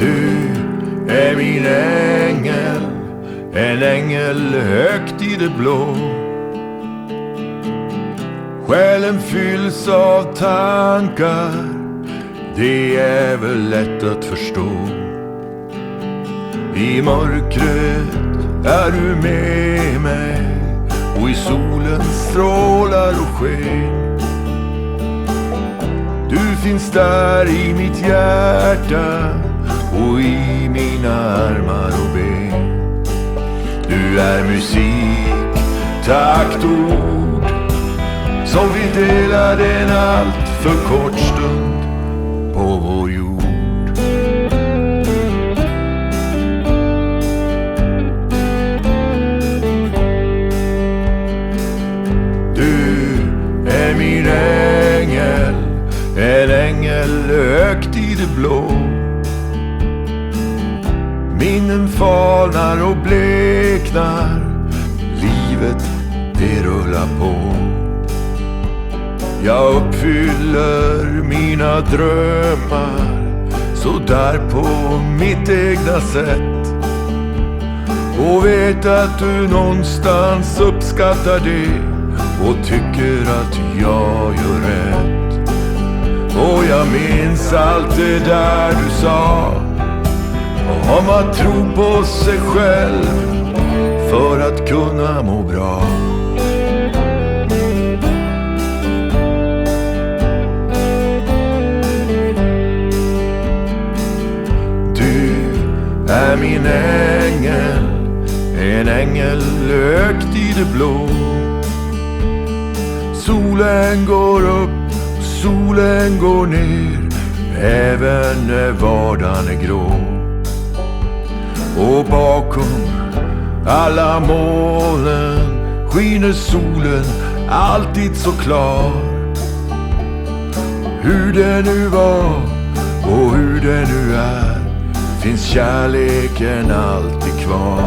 Du är min ängel, en ängel högt i det blå. Själen fylls av tankar, det är väl lätt att förstå. I mörkret är du med mig och i solens strålar och sken. Du finns där i mitt hjärta och i mina armar och ben. Du är musik, takt och ord som vi delade en allt för kort stund på vår jord. Du är min ängel, en ängel högt i det blå. Minnen falnar och bleknar, livet det rullar på. Jag uppfyller mina drömmar så där på mitt egna sätt. Och vet att du någonstans uppskattar det och tycker att jag gör rätt. Och jag minns allt det där du sa om att tro på sig själv för att kunna må bra. Du är min ängel, en ängel lökt i det blå. Solen går upp, solen går ner, även när vardagen är grå. Bakom alla molnen skiner solen alltid så klar. Hur det nu var och hur det nu är finns kärleken alltid kvar.